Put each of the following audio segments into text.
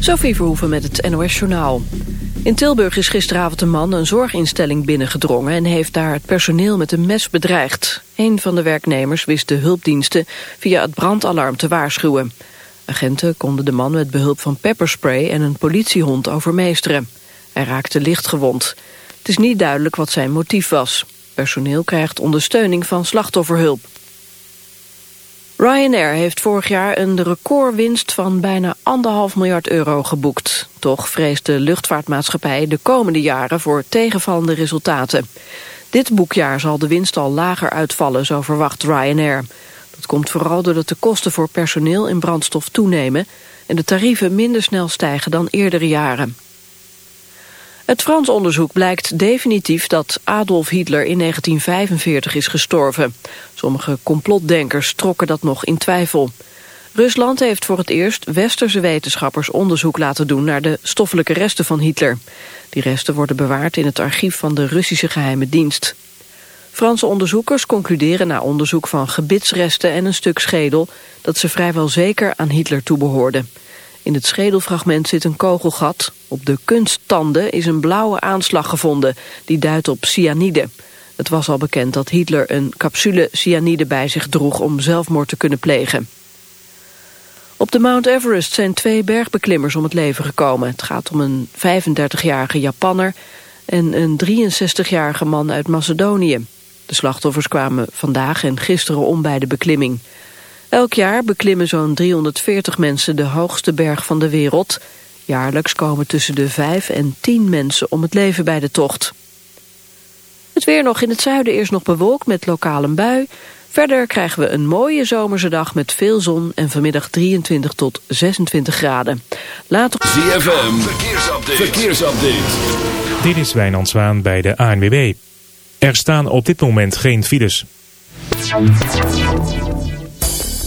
Sophie Verhoeven met het NOS-journaal. In Tilburg is gisteravond een man een zorginstelling binnengedrongen... en heeft daar het personeel met een mes bedreigd. Een van de werknemers wist de hulpdiensten via het brandalarm te waarschuwen. Agenten konden de man met behulp van pepperspray en een politiehond overmeesteren. Hij raakte licht gewond. Het is niet duidelijk wat zijn motief was. Personeel krijgt ondersteuning van slachtofferhulp. Ryanair heeft vorig jaar een recordwinst van bijna anderhalf miljard euro geboekt. Toch vreest de luchtvaartmaatschappij de komende jaren voor tegenvallende resultaten. Dit boekjaar zal de winst al lager uitvallen, zo verwacht Ryanair. Dat komt vooral doordat de kosten voor personeel en brandstof toenemen... en de tarieven minder snel stijgen dan eerdere jaren. Het Frans onderzoek blijkt definitief dat Adolf Hitler in 1945 is gestorven. Sommige complotdenkers trokken dat nog in twijfel. Rusland heeft voor het eerst westerse wetenschappers onderzoek laten doen naar de stoffelijke resten van Hitler. Die resten worden bewaard in het archief van de Russische geheime dienst. Franse onderzoekers concluderen na onderzoek van gebitsresten en een stuk schedel dat ze vrijwel zeker aan Hitler toebehoorden. In het schedelfragment zit een kogelgat. Op de kunsttanden is een blauwe aanslag gevonden. Die duidt op cyanide. Het was al bekend dat Hitler een capsule cyanide bij zich droeg... om zelfmoord te kunnen plegen. Op de Mount Everest zijn twee bergbeklimmers om het leven gekomen. Het gaat om een 35-jarige Japanner en een 63-jarige man uit Macedonië. De slachtoffers kwamen vandaag en gisteren om bij de beklimming. Elk jaar beklimmen zo'n 340 mensen de hoogste berg van de wereld. Jaarlijks komen tussen de 5 en 10 mensen om het leven bij de tocht. Het weer nog in het zuiden eerst nog bewolkt met lokale bui. Verder krijgen we een mooie zomerse dag met veel zon en vanmiddag 23 tot 26 graden. Later... ZFM, verkeersupdate. verkeersupdate. Dit is Wijnand Zwaan bij de ANWB. Er staan op dit moment geen files.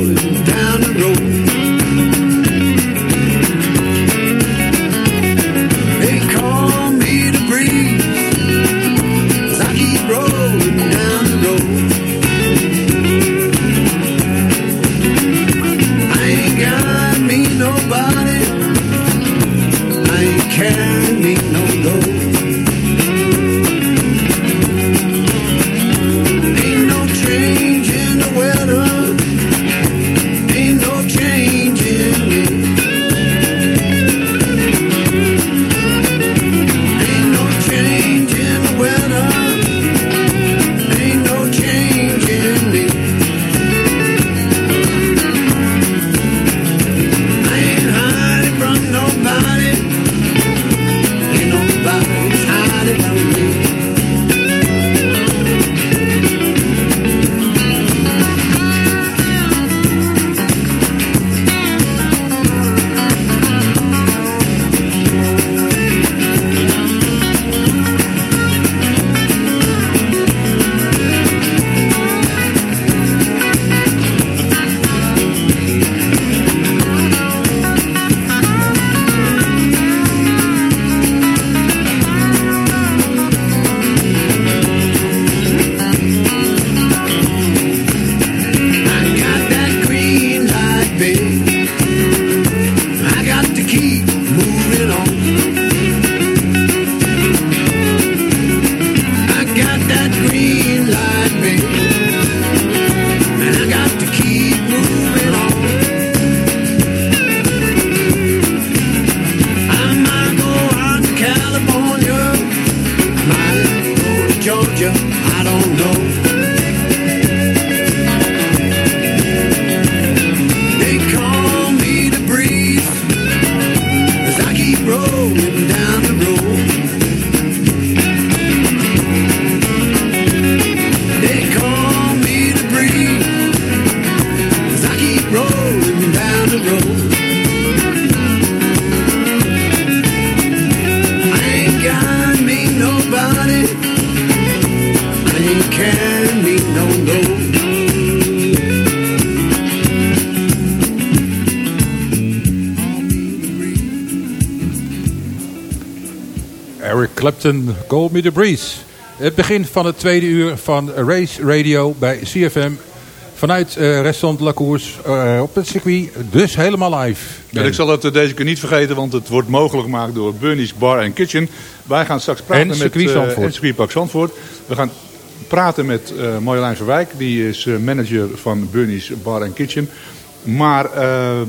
Rolling The Breeze. Het begin van het tweede uur van Race Radio bij CFM. Vanuit eh, restaurant La Course eh, op het circuit, dus helemaal live. En ik zal het eh, deze keer niet vergeten, want het wordt mogelijk gemaakt door Bernie's Bar and Kitchen. Wij gaan straks praten En met circuit Zandvoort. en circuitpark Zandvoort. We gaan praten met eh Marjolein Verwijk, die is manager van Bernie's Bar and Kitchen. Maar eh,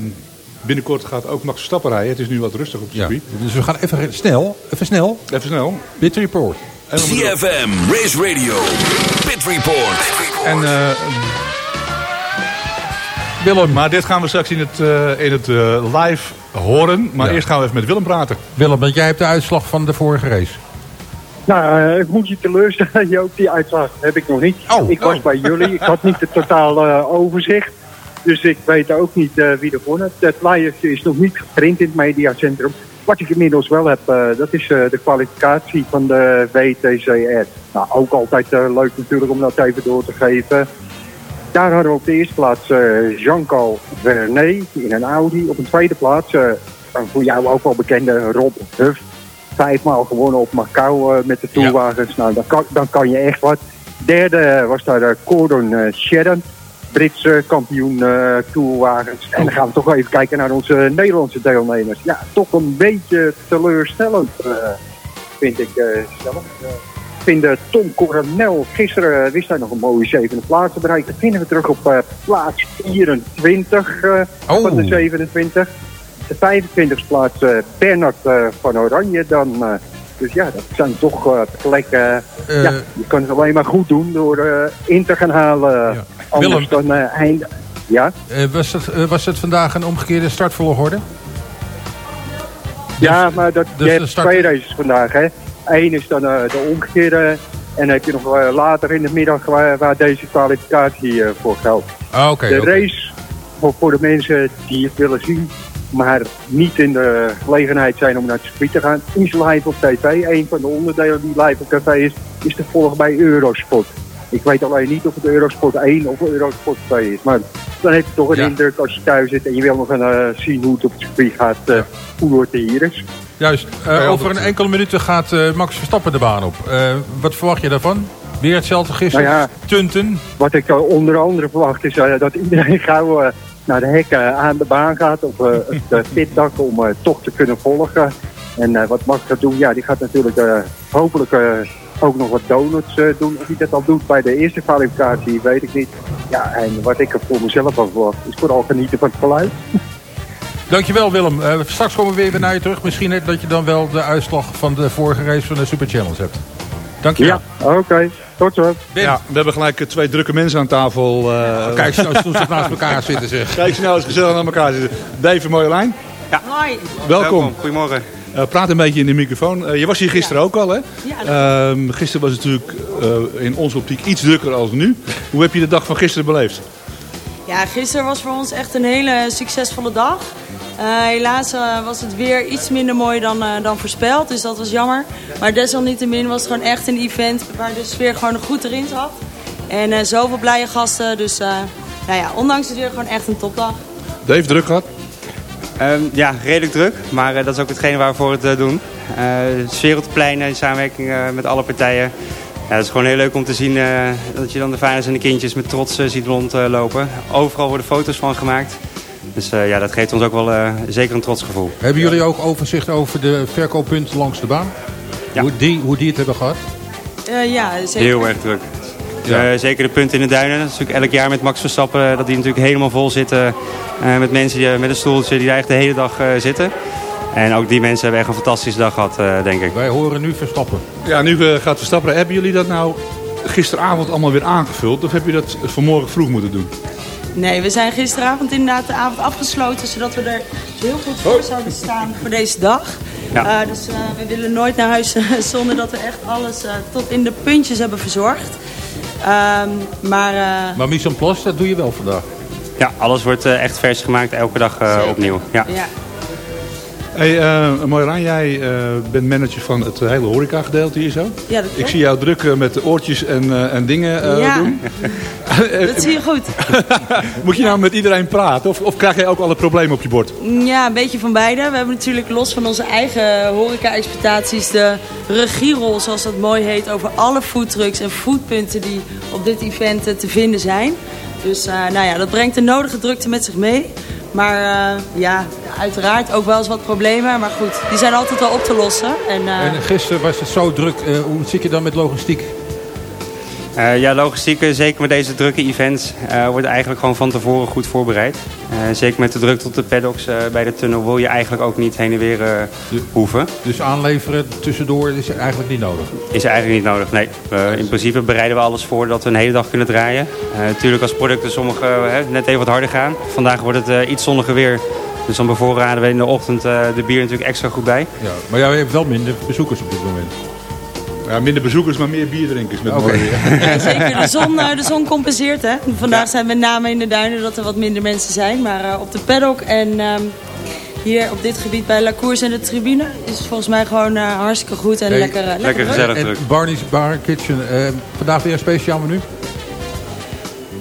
binnenkort gaat ook Max Verstappen rijden. Het is nu wat rustig op het Ja, circuit. dus we gaan even snel, even snel, Even snel. Pit Report. CFM Race Radio. Pit Report. En, eh, Willem, maar dit gaan we straks in het, eh, in het eh, live horen. Maar Ja. eerst gaan we even met Willem praten. Willem, want jij hebt de uitslag van de vorige race. Nou, eh, ik moet je teleurstellen, Joop, die uitslag heb ik nog niet. Oh, ik was oh. bij jullie, ik had niet het totaal eh, overzicht. Dus ik weet ook niet eh, wie er won. Het Het is nog niet geprint in het mediacentrum. Wat ik inmiddels wel heb, eh, dat is eh, de kwalificatie van de WTCR. Nou, ook altijd leuk natuurlijk om dat even door te geven. Daar hadden we op de eerste plaats Jean-Paul Vernet in een Audi. Op een tweede plaats, een voor jou ook wel bekende Rob Huff. Vijfmaal gewonnen op Macau met de toerwagens. Nou, dan kan, dan kan je echt wat. Derde was daar eh, Gordon Britse kampioen toerwagens. En dan gaan we toch even kijken naar onze Nederlandse deelnemers. Ja, toch een beetje teleurstellend, eh, vind ik eh, zelf. Ik vind eh, Tom Coronel, gisteren wist hij nog een mooie zevende plaats te bereiken. Dan vinden we terug op plaats 24 eh, Oh. van de 27. De 25e plaats Bernard van Oranje dan. Dus ja, dat zijn toch eh, plekken. Eh, ja, je kan het alleen maar goed doen door eh, in te gaan halen. Anders Willem. dan eind. Ja? Was, het, was het vandaag een omgekeerde startvolgorde? ja, maar dat, dus je de hebt start- twee races vandaag. Hè. Eén is dan de omgekeerde. En dan heb je nog later in de middag waar, waar deze kwalificatie voor geldt. Ah, oké. de race voor, voor de mensen die het willen zien, maar niet in de gelegenheid zijn om naar het circuit te gaan, is live op tv. Een van de onderdelen die live op tv is, is te volgen bij Eurosport. Ik weet alleen niet of het Eurosport 1 of Eurosport 2 is. Maar dan heb je toch een Ja. indruk als je thuis zit en je wil nog gaan eh, zien hoe het op het circuit gaat, eh, hoe het hier is. Juist. Eh, over een enkele minuten gaat eh, Max Verstappen de baan op. Eh, wat verwacht je daarvan? Weer hetzelfde gisteren? Nou ja. Tunten? Wat ik onder andere verwacht is eh, dat iedereen gauw eh, naar de hekken aan de baan gaat. Of eh, het uh, pitdak om eh, toch te kunnen volgen. En eh, wat Max gaat doen, ja, die gaat natuurlijk eh, hopelijk eh, ook nog wat donuts eh, doen. Of hij dat al doet bij de eerste kwalificatie, weet ik niet. Ja, en wat ik er voor mezelf van verwacht, is vooral genieten van het geluid. Dankjewel Willem. Eh, straks komen we weer naar je terug. Misschien dat je dan wel de uitslag van de vorige race van de Super Challenge hebt. Dankjewel. Ja, oké. Tot zo. Ben. Ja, we hebben gelijk eh, twee drukke mensen aan tafel. eh, Kijk, nou eens hoe ze naast elkaar zitten zeg. Kijk snel eens gezellig naar elkaar zitten. Dave en Marjolein, Hoi. welkom. Goedemorgen. Eh, praat een beetje in de microfoon. Eh, je was hier gisteren ook al, hè? Ja, Ehm, gisteren was het natuurlijk eh, in onze optiek iets drukker als nu. Hoe heb je de dag van gisteren beleefd? Ja, gisteren was voor ons echt een hele succesvolle dag. Eh, helaas eh, was het weer iets minder mooi dan, eh, dan voorspeld, dus dat was jammer. Maar desalniettemin was het gewoon echt een event waar de sfeer gewoon goed erin zat. En eh, zoveel blije gasten, dus eh, nou ja, ondanks het weer gewoon echt een topdag. Dave, druk gehad? Ehm, ja, redelijk druk. Maar eh, dat is ook hetgene waar we voor het eh, doen. Eh sfeer op de pleinen in samenwerking eh, met alle partijen. Ja, het is gewoon heel leuk om te zien eh, dat je dan de vaders en de kindjes met trots eh, ziet rondlopen. Overal worden foto's van gemaakt. Dus eh, ja, dat geeft ons ook wel eh, zeker een trots gevoel. Hebben jullie ook overzicht over de verkooppunten langs de baan? Ja. Hoe, die, hoe die het hebben gehad? Eh, ja, zeker. Heel erg druk. Ja. Eh, zeker de punten in de duinen. Dat is natuurlijk elk jaar met Max Verstappen dat die natuurlijk helemaal vol zitten. eh, met mensen die, met een stoeltje die daar echt de hele dag eh, zitten. En ook die mensen hebben echt een fantastische dag gehad, eh, denk ik. Wij horen nu Verstappen. Ja, nu gaat Verstappen. Hebben jullie dat nou gisteravond allemaal weer aangevuld? Of heb je dat vanmorgen vroeg moeten doen? Nee, we zijn gisteravond inderdaad de avond afgesloten, zodat we er heel goed voor zouden staan voor deze dag. Ja. Eh, dus eh, we willen nooit naar huis zonder dat we echt alles eh, tot in de puntjes hebben verzorgd. Ehm, maar eh, Maar mise en place, dat doe je wel vandaag. Ja, alles wordt echt vers gemaakt, elke dag eh, opnieuw. Ja. ja. Hey, Marjolein, jij eh, bent manager van het hele horeca-gedeelte hier zo. Ja, dat Ik klopt. zie jou druk eh, met oortjes en, en dingen Ja. doen. Dat zie je goed. Moet je nou met iedereen praten? Of, of krijg jij ook alle problemen op je bord? Ja, een beetje van beide. We hebben natuurlijk los van onze eigen horeca-exploitaties de regierol, zoals dat mooi heet, over alle foodtrucks en foodpunten die op dit event te vinden zijn. Dus nou ja, dat brengt de nodige drukte met zich mee. Maar eh, ja, uiteraard ook wel eens wat problemen. Maar goed, die zijn altijd wel op te lossen. En, eh, En gisteren was het zo druk. Eh, hoe zit je dan met logistiek? Eh, ja, logistiek, eh, zeker met deze drukke events, eh, wordt eigenlijk gewoon van tevoren goed voorbereid. Zeker met de drukte op de paddocks bij de tunnel wil je eigenlijk ook niet heen en weer hoeven. Dus aanleveren tussendoor is eigenlijk niet nodig. Is eigenlijk niet nodig, nee. In principe bereiden we alles voor dat we een hele dag kunnen draaien. Natuurlijk als producten sommige net even wat harder gaan. Vandaag wordt het iets zonniger weer. Dus dan bevoorraden we in de ochtend de bier natuurlijk extra goed bij. Ja, maar jij hebt wel minder bezoekers op dit moment. Ja, minder bezoekers, maar meer bierdrinkers. Met ja, zeker, de zon, eh, de zon compenseert. Hè. Vandaag zijn met name in de duinen dat er wat minder mensen zijn. Maar eh, op de paddock en ehm, hier op dit gebied bij La Course en de tribune is het volgens mij gewoon eh, hartstikke goed en Hey, lekker, lekker, druk. En Barney's Bar Kitchen. vandaag weer een speciaal menu.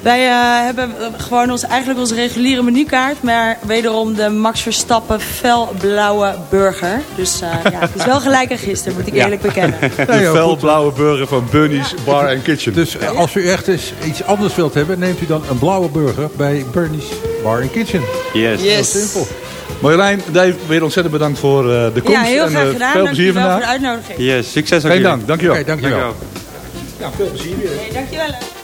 Wij eh, hebben gewoon ons, eigenlijk onze reguliere menukaart. Maar wederom de Max Verstappen felblauwe burger. Dus eh, ja, het is wel gelijk aan gisteren, moet ik Ja. eerlijk bekennen. De felblauwe burger van Bunny's Bar and Kitchen. Dus eh, als u echt eens iets anders wilt hebben, neemt u dan een blauwe burger bij Bernie's Bar Kitchen. Yes. Heel simpel. Marjolein, Dave, weer ontzettend bedankt voor eh, de komst. Ja, heel en, graag gedaan. Veel plezier wel voor vandaag. de uitnodiging. Yes, succes ook Geen dank, dankjewel. Oké, dankjewel. Ja, veel plezier weer. Hey, dankjewel.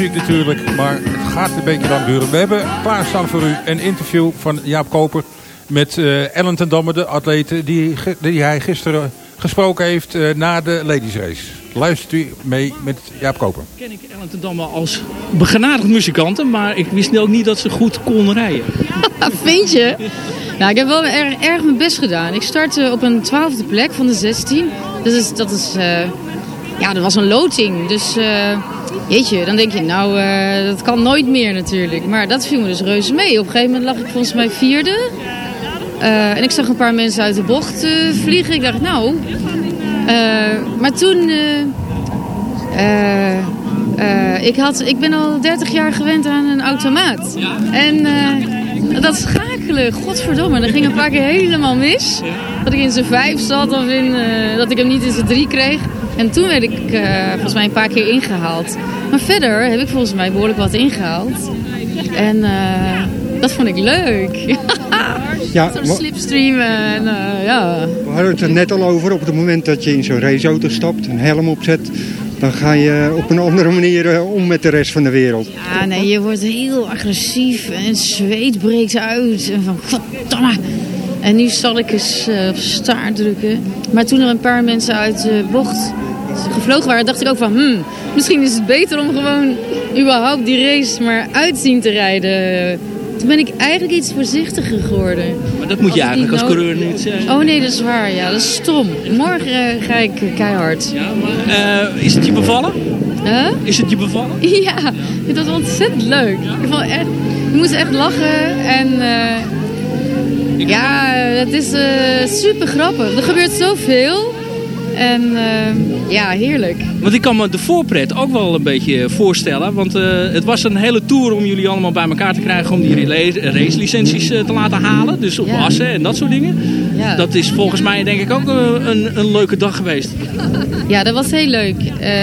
Muziek natuurlijk, maar het gaat een beetje lang duren. We hebben klaarstaan voor u een interview van Jaap Koper met eh, Ellen ten Damme, de atlete die, die hij gisteren gesproken heeft eh, na de Ladies Race. Luistert u mee met Jaap Koper. ken ik Ellen ten Damme als begenadigd muzikante, maar ik wist ook niet dat ze goed kon rijden. Vind je? Nou, ik heb wel erg, erg mijn best gedaan. Ik startte op een twaalfde plek van de 16. Dat is, dat is eh, ja, dat was een loting. Dus, eh, jeetje, dan denk je, nou, eh, dat kan nooit meer natuurlijk. Maar dat viel me dus reuze mee. Op een gegeven moment lag ik volgens mij vierde. Eh, en ik zag een paar mensen uit de bocht eh, vliegen. Ik dacht, nou... maar toen... ik, had, ik ben al 30 jaar gewend aan een automaat. En dat schakelen, godverdomme, dat ging een paar keer helemaal mis. Dat ik in zijn vijf zat of in, dat ik hem niet in zijn drie kreeg. En toen werd ik eh, volgens mij een paar keer ingehaald. Maar verder heb ik volgens mij behoorlijk wat ingehaald. En eh, dat vond ik leuk. Ja, Zo'n slipstream en eh, ja. We hadden het er net al over. Op het moment dat je in zo'n raceauto stapt, een helm opzet... dan ga je op een andere manier om met de rest van de wereld. Ja, nee, je wordt heel agressief en zweet breekt uit. En van, goddamme. En nu zal ik eens eh, op staart drukken. Maar toen er een paar mensen uit de bocht gevlogen waren, dacht ik ook van... Hmm, misschien is het beter om gewoon überhaupt die race maar uitzien te rijden. Toen ben ik eigenlijk iets voorzichtiger geworden. Maar dat moet je Als eigenlijk als coureur niet zeggen. Oh nee, dat is waar. Ja, dat is stom. Morgen eh, ga ik keihard. Eh, is het je bevallen? Huh? Is het je bevallen? Ja, ik vond het ontzettend leuk. Ik vond echt, we moesten echt lachen en eh, ja, het is super grappig. Er gebeurt zoveel en eh, ja, heerlijk. Want ik kan me de voorpret ook wel een beetje voorstellen. Want eh, het was een hele tour om jullie allemaal bij elkaar te krijgen om die racelicenties eh, te laten halen. Dus op Ja. Assen en dat soort dingen. Ja. Dat is volgens mij denk ik ook eh, een, een leuke dag geweest. Ja, dat was heel leuk.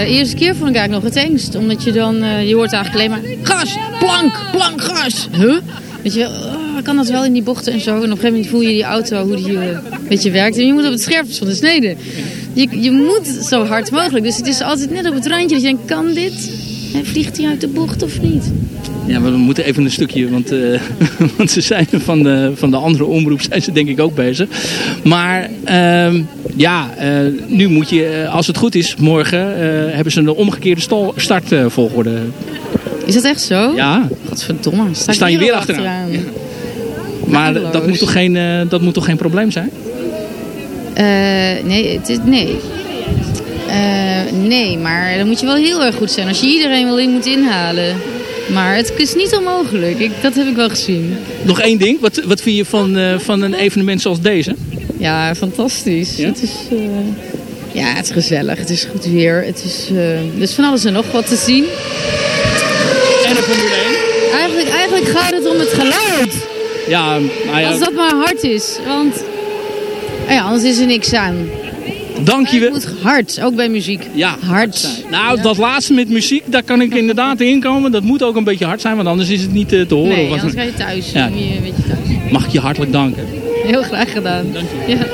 Eerste keer vond ik eigenlijk nog het engst. Omdat je dan, je hoort eigenlijk alleen maar gas, plank, plank, gas. Huh? Weet je, wel, oh, kan dat wel in die bochten en zo. En op een gegeven moment voel je die auto, hoe die een beetje werkt. En je moet op het scherpst van de snede. Je, je moet zo hard mogelijk. Dus het is altijd net op het randje dat je denkt, kan dit? En vliegt hij uit de bocht of niet? Ja, we moeten even een stukje, want, eh, want ze zijn van de, van de andere omroep zijn ze denk ik ook bezig. Maar ehm, ja, eh, nu moet je, eh, als het goed is, morgen hebben ze een omgekeerde stal- startvolgorde. Is dat echt zo? Ja. Godverdomme. Sta, Dan sta ik je weer achteraan. Maar Waardeloos. dat moet, toch geen, dat moet toch geen probleem zijn? Eh, nee, het is, nee. Eh, nee, maar dan moet je wel heel erg goed zijn als je iedereen wel in moet inhalen. Maar het is niet onmogelijk. Ik, dat heb ik wel gezien. Nog één ding, wat, wat vind je van, eh, van een evenement zoals deze? Ja, fantastisch. Het is, ja, het is gezellig. Het is goed weer. Het is, is van alles en nog wat te zien. En de Formule 1? Eigenlijk, eigenlijk gaat het om het geluid. Ja, nou ja, Als dat maar hard is. Want ja, anders is er niks aan. dank je wel. moet hard, ook bij muziek. Ja, hard. Nou, dat laatste met muziek, daar kan ik inderdaad inkomen. Dat moet ook een beetje hard zijn, want anders is het niet eh, te horen. Nee, anders ga je thuis. Ja. Dan moet je een beetje thuis. Mag ik je hartelijk danken. Heel graag gedaan. Ja.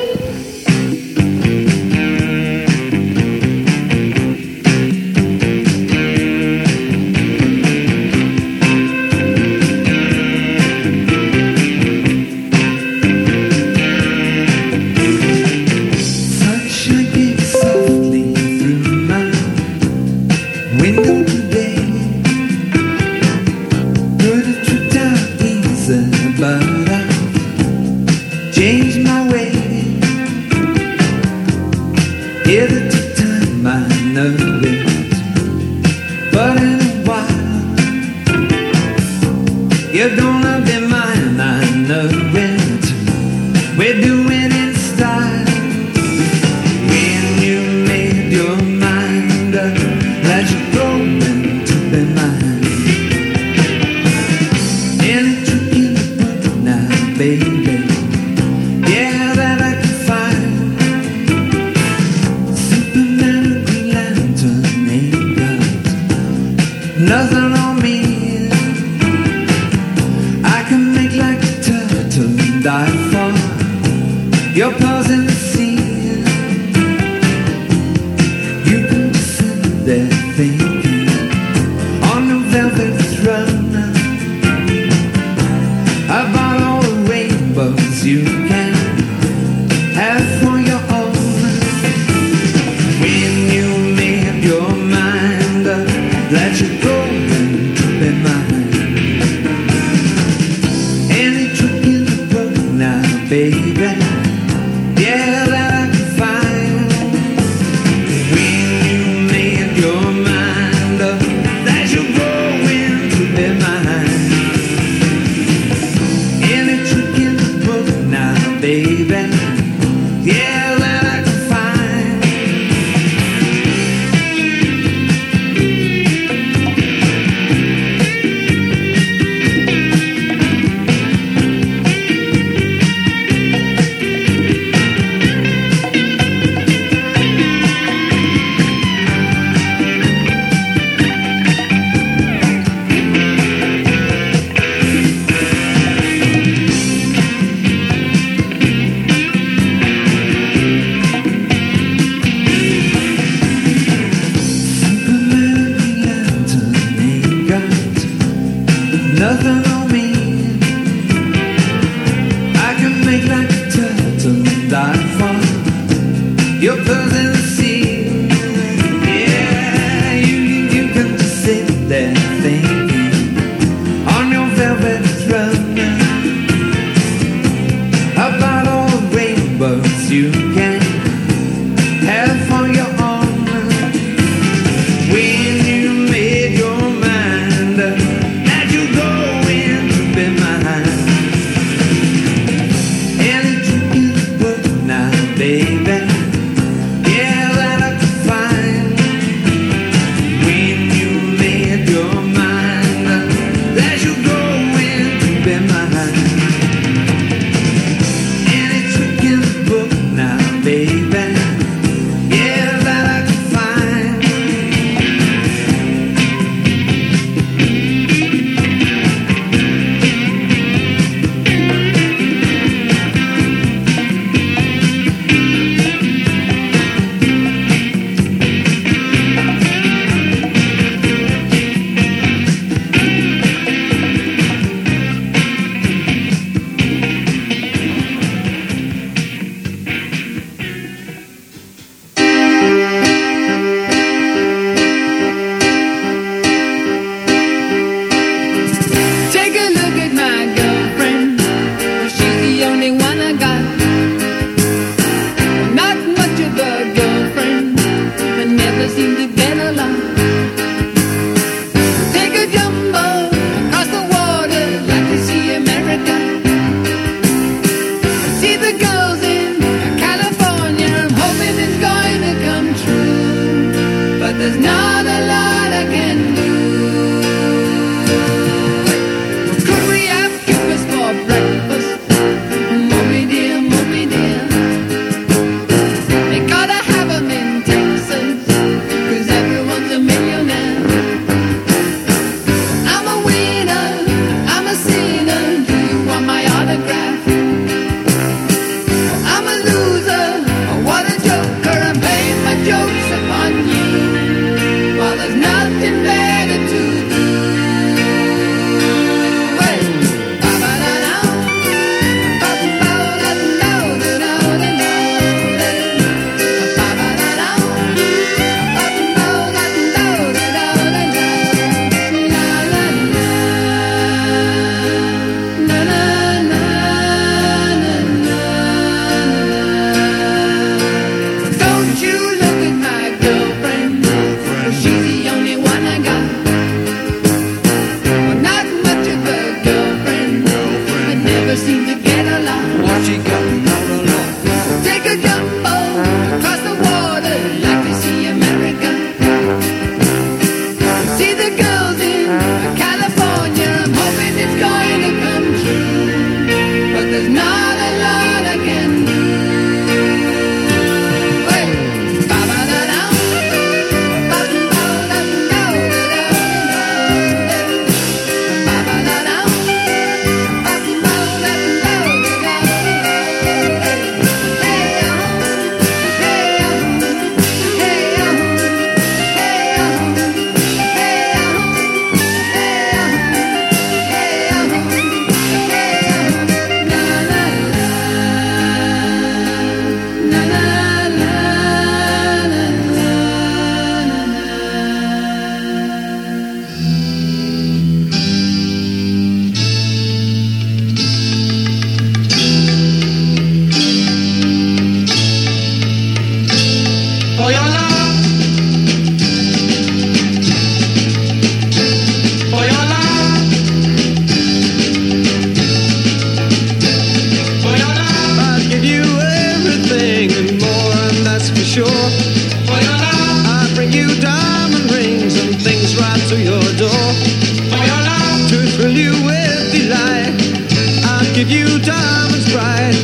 Give you diamonds bright.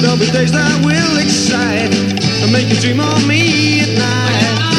There'll be days that will excite and make you dream of me at night.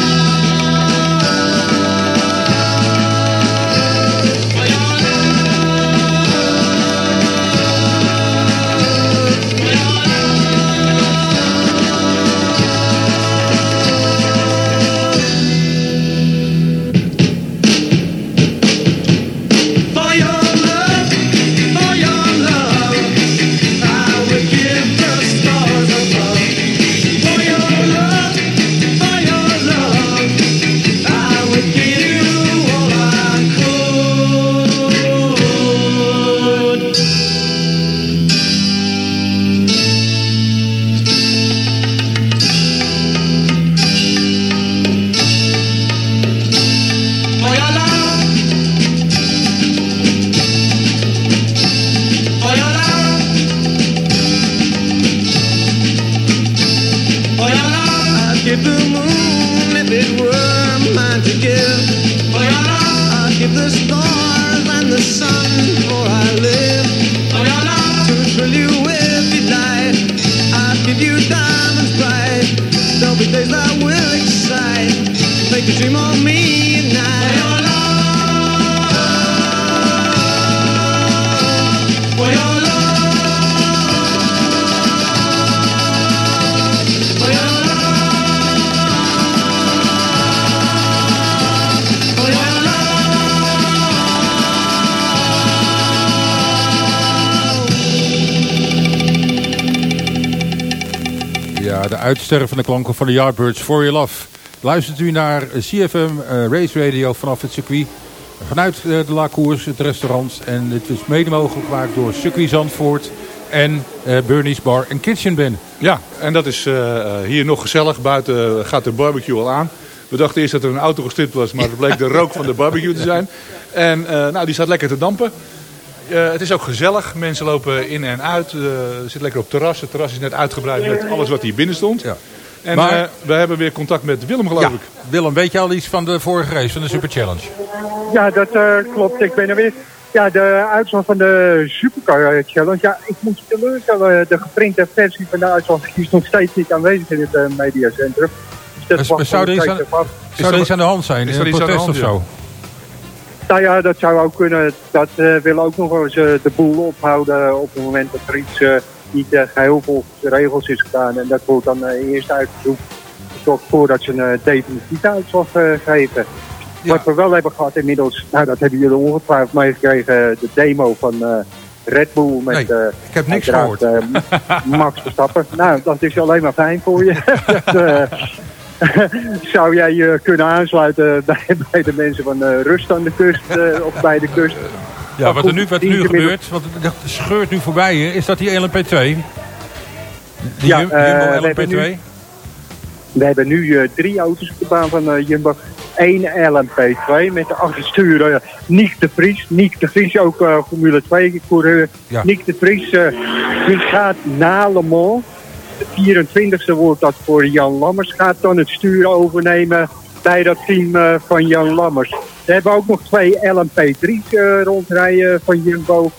Ja, de uitstervende klanken van de Yardbirds For Your Love. Luistert u naar CFM eh, Race Radio vanaf het circuit. Vanuit eh, de La Course, het restaurant. En het is mede mogelijk gemaakt door Circuit Zandvoort en eh Bernie's Bar en Kitchen Ben. Ja, en dat is hier nog gezellig. Buiten gaat de barbecue al aan. We dachten eerst dat er een auto gestript was, maar het bleek de rook van de barbecue te zijn. En nou, die staat lekker te dampen. Eh, het is ook gezellig. Mensen lopen in en uit. Eh zitten lekker op het terras. Het terras is net uitgebreid met alles wat hier binnen stond. En Maar- eh, we hebben weer contact met Willem, geloof Ja, ik. Willem, weet je al iets van de vorige race, van de Super Challenge? Ja, dat eh, klopt. Ik ben er weer. Ja, de uitslag van de Supercar Challenge. Ja, ik moet je teleurstellen. De geprinte versie van de uitslag is nog steeds niet aanwezig in het mediacentrum. Dus dat wachten zou er aan- er aan de hand zijn? is Een er iets aan de protest of hand, zo? Nou ja, dat zou ook kunnen. Dat eh wil ook nog eens eh, de boel ophouden op het moment dat er iets eh, niet eh, geheel volgens de regels is gedaan. En dat wordt dan eerst uitgezocht. Zorgt voordat ze een definitieve uitslag geven. Wat we wel hebben gehad inmiddels, nou dat hebben jullie ongetwijfeld meegekregen, de demo van Red Bull met Nee, ik heb niks uiteraard, eh, Max Verstappen. nou, dat is alleen maar fijn voor je. dat, zou jij je kunnen aansluiten bij, bij de mensen van eh, Rust aan de kust eh, of bij de kust? Ja, wat er nu, wat er nu gebeurt, want het scheurt nu voorbij, hè, is dat die LMP2? Die Ja, Jum- eh, Jumbo we hebben LMP2? nu- We hebben nu drie auto's op de baan van eh, Jumbo. Eén LMP2 met de achterstuur uh, Nick de Vries. Nick de Vries ook Formule 2 coureur. Ja. Nick de Vries die gaat na Le Mans. De 24e wordt dat voor Jan Lammers. Gaat dan het stuur overnemen bij dat team eh, van Jan Lammers. We hebben ook nog twee LMP3's eh, rondrijden van Jumbo.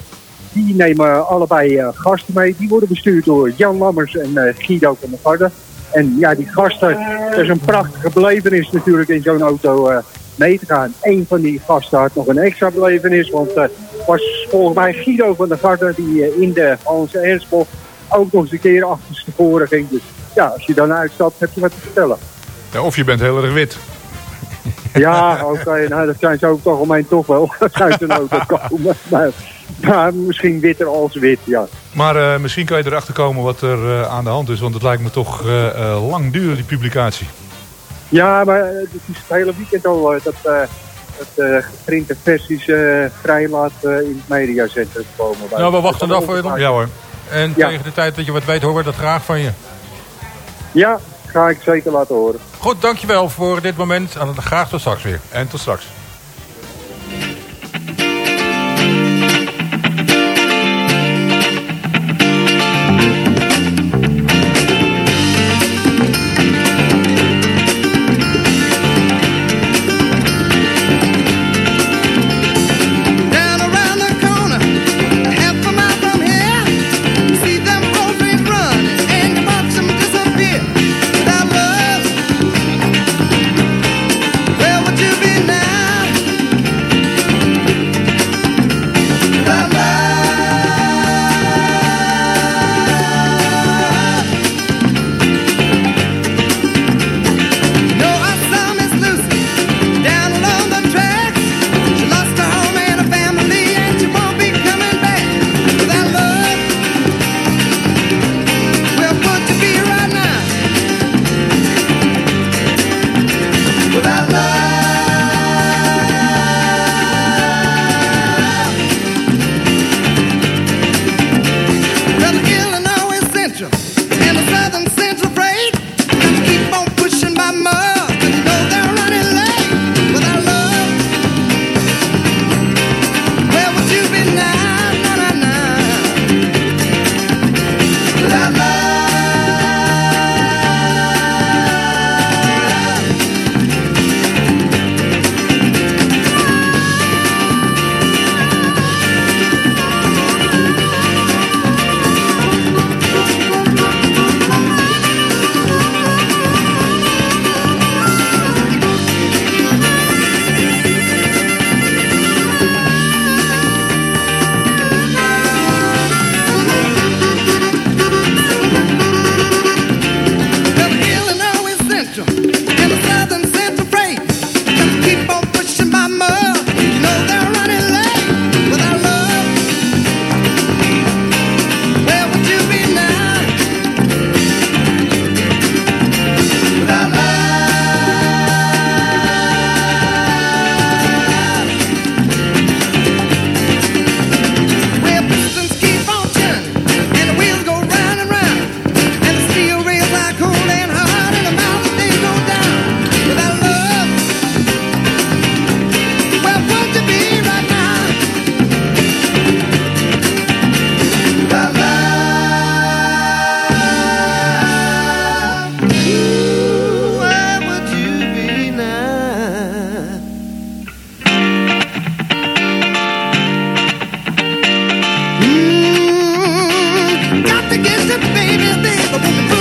Die nemen allebei eh, gasten mee. Die worden bestuurd door Jan Lammers en Guido van der Garde. En ja, die gasten, dat is een prachtige belevenis natuurlijk in zo'n auto eh, mee te gaan. Eén van die gasten had nog een extra belevenis, want eh was volgens mij Guido van der Garde die in de Hanse Ernstbocht ook nog eens een keer achterstevoren ging. Dus ja, als je dan uitstapt, heb je wat te vertellen. Ja, of je bent heel erg wit. Ja, oké, nou dat zijn ze over het algemeen toch wel. Dat zijn ze auto komen. Maar, maar misschien witter als wit, ja. Maar eh, misschien kan je erachter komen wat er eh, aan de hand is. Want het lijkt me toch eh, eh, lang duren, die publicatie. Ja, maar eh, het is het hele weekend al eh, dat, eh dat eh geprinte versies eh vrij laat eh, in het mediacentrum komen. Nou, we wachten af. Ja hoor. En Ja. tegen de tijd dat je wat weet, horen we dat graag van je. Ja, ga ik zeker laten horen. Goed, dankjewel voor dit moment. En graag tot straks weer. En tot straks. Mm, got to get the baby, baby,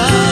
love.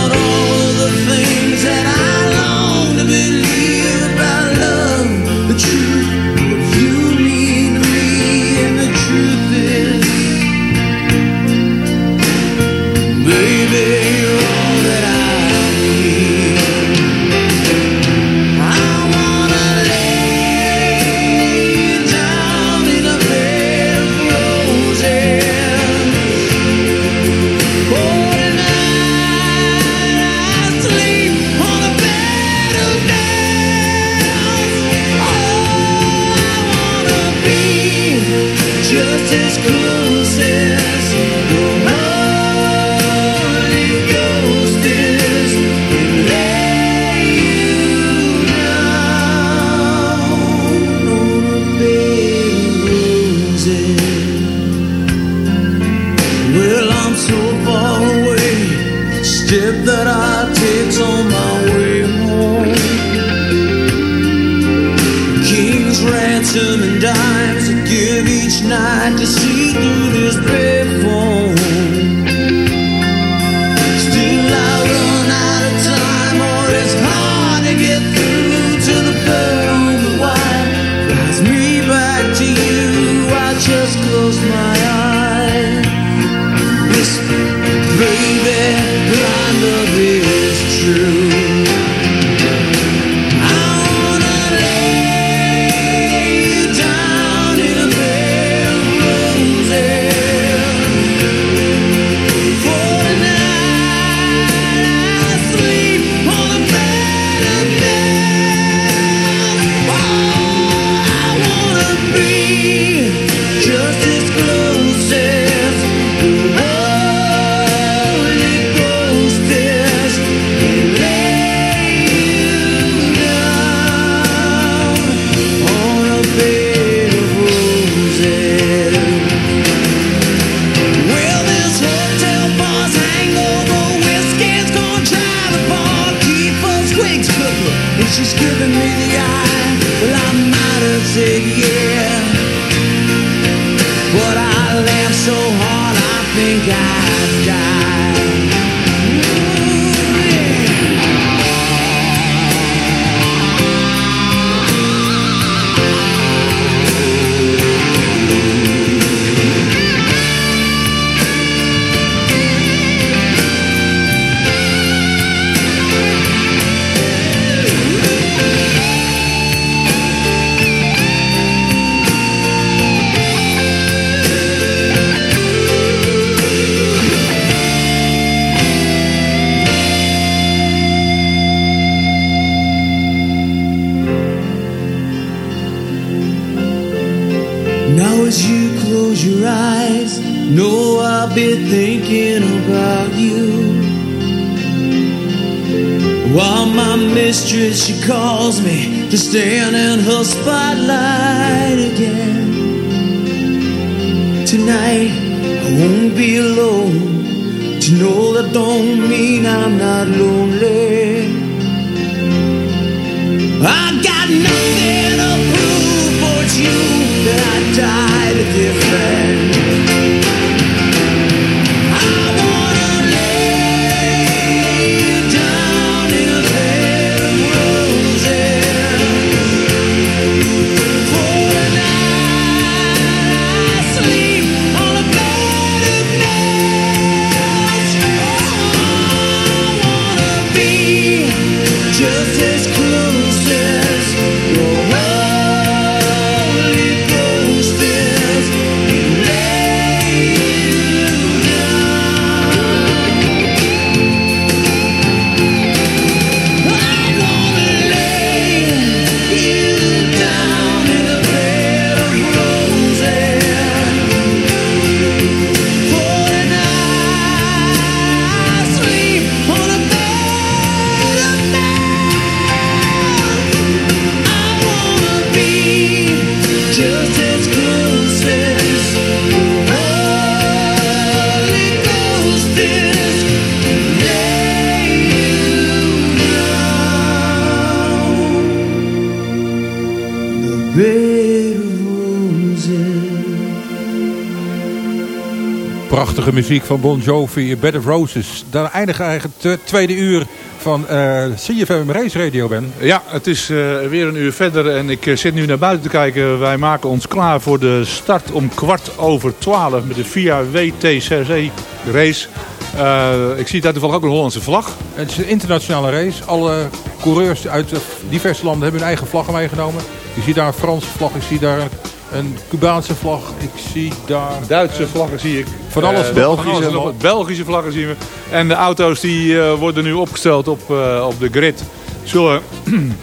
Muziek van Bon Jovi, Bed of Roses. Daar eindigen eigenlijk het tweede uur van eh CFM Race Radio, Ben. Ja, het is eh, weer een uur verder en ik eh, zit nu naar buiten te kijken. Wij maken ons klaar voor de start om kwart over twaalf met de VIA WTCC race. Eh, ik zie daar toevallig ook een Hollandse vlag. Het is een internationale race. Alle coureurs uit eh, diverse landen hebben hun eigen vlaggen meegenomen. Ik zie daar een Franse vlag, ik zie daar een Cubaanse vlag, ik zie daar... Duitse vlaggen zie ik. Van alles. Eh, nog, Belgische, van alles nog. nog. Belgische vlaggen zien we. En de auto's die eh, worden nu opgesteld op, eh, op de grid. Zullen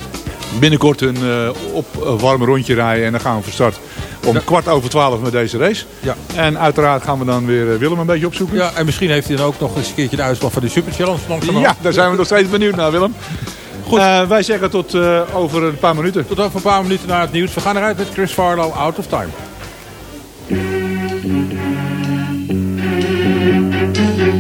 binnenkort een eh, opwarm rondje rijden en dan gaan we van start. Om kwart over twaalf met deze race. Ja. En uiteraard gaan we dan weer Willem een beetje opzoeken. Ja, en misschien heeft hij dan ook nog eens een keertje de uitslag van de Super Challenge langzamerhand. Ja, daar zijn we nog steeds benieuwd naar, Willem. Goed. wij zeggen tot eh, over een paar minuten. Tot over een paar minuten na het nieuws. We gaan eruit met Chris Farlow, Out of Time.